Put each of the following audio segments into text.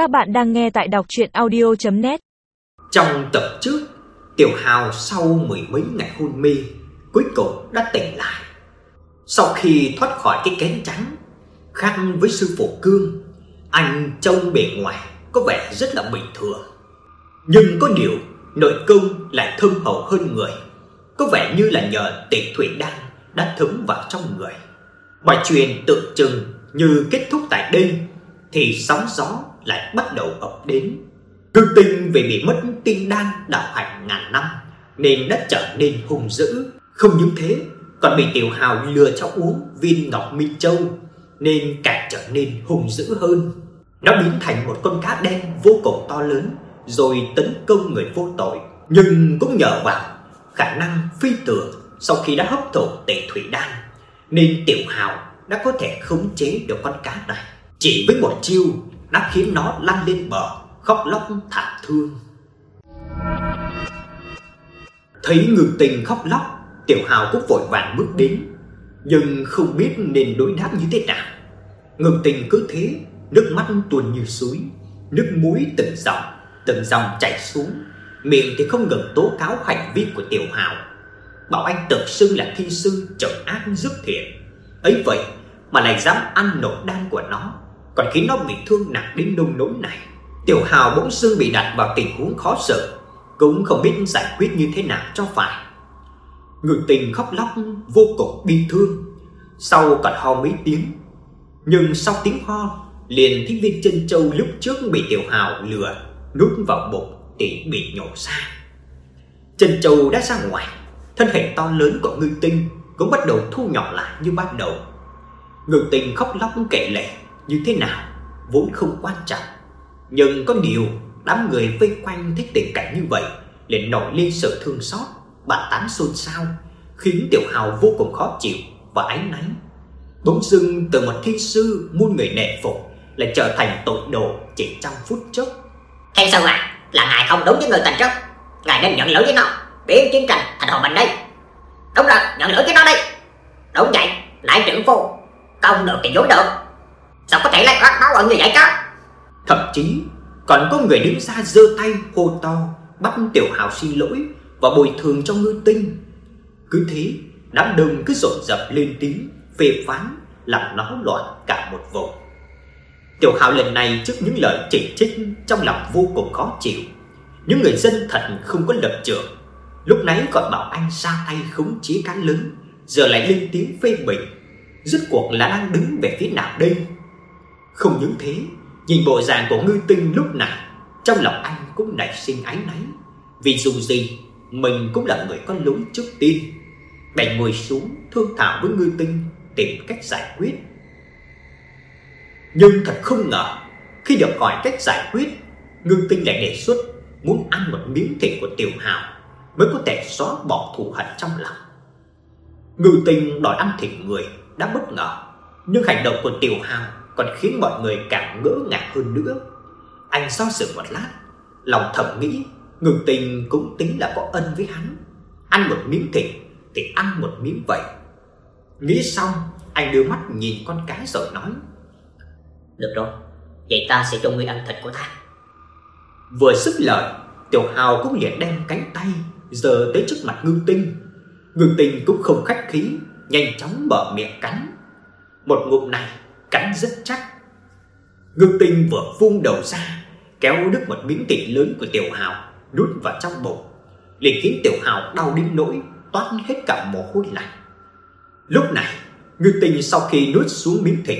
Các bạn đang nghe tại đọc chuyện audio.net Trong tập trước, Tiểu Hào sau mười mấy ngày hôn mê, cuối cùng đã tỉnh lại. Sau khi thoát khỏi cái kén trắng, khác với sư phụ cương, anh trông bề ngoài có vẻ rất là bình thường. Nhưng có điều, nội công lại thâm hậu hơn người, có vẻ như là nhờ tịch thủy đan đã thấm vào trong người. Mọi chuyện tự chừng như kết thúc tại đây thì sóng gió lại bắt đầu ập đến. Cương tinh vì bị mất tinh đan đạo hạnh ngàn năm nên đã trở nên hung dữ, không những thế còn bị Tiểu Hào lừa cho uống viên ngọc minh châu nên càng trở nên hung dữ hơn. Nó biến thành một con cá đen vô cùng to lớn rồi tấn công người vô tội, nhưng cũng nhờ vào khả năng phi thường sau khi đã hấp thụ tệ thủy đan nên Tiểu Hào đã có thể khống chế được con cá này. Chỉ với một chiêu đã khiến nó lăn lên bờ, khóc lóc thảm thương. Thấy ngự Tình khóc lóc, Tiểu Hào cũng vội vàng bước đến, nhưng không biết nên đối đáp như thế nào. ngự Tình cứ thế, nước mắt tuôn như suối, nước mũi từng dòng, từng dòng chảy xuống, miệng thì không ngừng tố cáo hành vi của Tiểu Hào. Bảo anh tự xưng là thi sư trộm ác dứt thiện. Ấy vậy mà lại dám ăn nổi đan của nó, còn khiến nó bị thương nặng đến nông nỗi này. Tiểu Hào bỗng dưng bị đặt vào tình huống khó xử, cũng không biết giải quyết như thế nào cho phải. Người tình khóc lóc vô cùng bi thương, sau còn ho mấy tiếng. Nhưng sau tiếng ho, liền thấy viên chân châu lúc trước bị Tiểu Hào lừa nuốt vào bụng thì bị nhổ ra. Chân châu đã ra ngoài, thân hình to lớn của Ngư Tinh cũng bắt đầu thu nhỏ lại như ban đầu. Ngư Tinh khóc lóc kể lể như thế nào vốn không quan trọng, nhưng có điều đám người vây quanh thích tình cảnh như vậy liền nổi lên sự thương xót, bàn tán xôn xao, khiến Tiểu Hào vô cùng khó chịu và áy náy. Bỗng dưng từ một thi sư muôn người nệ phục lại trở thành tội đồ chỉ trong phút chốc. Theo sao à, là ngài không đúng với người tình trước, ngài nên nhận lỗi với nó, biến chiến tranh thành hòa bình đây. Đúng rồi, nhận lỗi với nó đi. Đúng vậy, lại trưởng phu, công được thì vốn được. Sao có thể lại bắt báo ẩn như vậy chứ? Thậm chí còn có người đứng ra giơ tay hô to bắt Tiểu Hào xin lỗi và bồi thường cho Ngư Tinh. Cứ thế, đám đông cứ dồn dập lên tiếng phê phán làm náo loạn cả một vùng. Tiểu Hào lần này trước những lời chỉ trích trong lòng vô cùng khó chịu. Những người dân thật không có lập trường. Lúc nãy còn bảo anh ra tay khống chế cán lớn, giờ lại lên tiếng phê bình. Rốt cuộc là đang đứng về phía nào đây? Không những thế, nhìn bộ dạng của Ngư Tinh lúc này, trong lòng anh cũng nảy sinh áy náy, vì dù gì mình cũng là người có lối trước tiên. Bèn ngồi xuống thương thảo với Ngư Tinh tìm cách giải quyết. Nhưng thật không ngờ, khi được hỏi cách giải quyết, Ngư Tinh lại đề xuất muốn ăn một miếng thịt của Tiểu Hào mới có thể xóa bỏ thù hận trong lòng. Ngư Tinh đòi ăn thịt người đã bất ngờ, nhưng hành động của Tiểu Hào còn khiến mọi người càng ngỡ ngàng hơn nữa. Anh so sự một lát, lòng thầm nghĩ, Ngư Tinh cũng tính là có ân với hắn, ăn một miếng thịt thì ăn một miếng vậy. Nghĩ xong, anh đưa mắt nhìn con cái rồi nói: Được rồi, vậy ta sẽ cho ngươi ăn thịt của ta. Vừa dứt lời, Tiểu Hào cũng liền đem cánh tay giơ tới trước mặt Ngư Tinh. Ngư Tinh cũng không khách khí, nhanh chóng mở miệng cắn. Một ngụm này cắn rất chắc. Ngư Tinh vừa vung đầu ra, kéo đứt một miếng thịt lớn của Tiểu Hào nuốt vào trong bụng, liền khiến Tiểu Hào đau đến nỗi toát hết cả mồ hôi lạnh. Lúc này, Ngư Tinh sau khi nuốt xuống miếng thịt,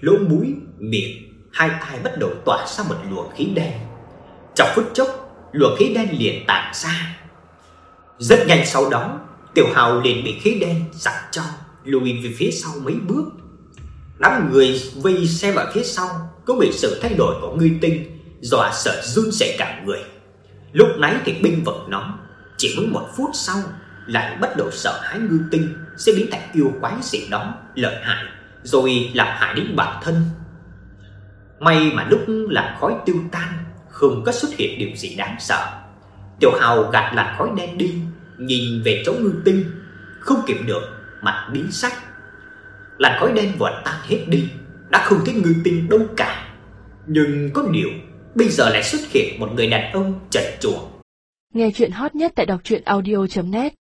lỗ mũi, miệng, hai tai bắt đầu tỏa ra một luồng khí đen. Trong phút chốc, luồng khí đen liền tản ra. Rất nhanh sau đó, Tiểu Hào liền bị khí đen giật cho lùi về phía sau mấy bước. Đám người vây xem ở phía sau cũng bị sự thay đổi của Ngư Tinh dọa sợ run rẩy cả người. Lúc nãy thì binh vực nó, chỉ mới một phút sau lại bắt đầu sợ hãi Ngư Tinh sẽ biến thành yêu quái gì đó lợi hại, rồi làm hại đến bản thân. May mà lúc làn khói tiêu tan, không có xuất hiện điều gì đáng sợ. Tiểu Hào gạt làn khói đen đi, nhìn về chỗ Ngư Tinh, không kịp được mặt biến sắc. Làn khói đen vừa tan hết đi, đã không thấy Ngư Tinh đâu cả. Nhưng có điều, Bây giờ lại xuất hiện một người đàn ông chật chùa Nghe chuyện hot nhất tại đọc truyện audio.net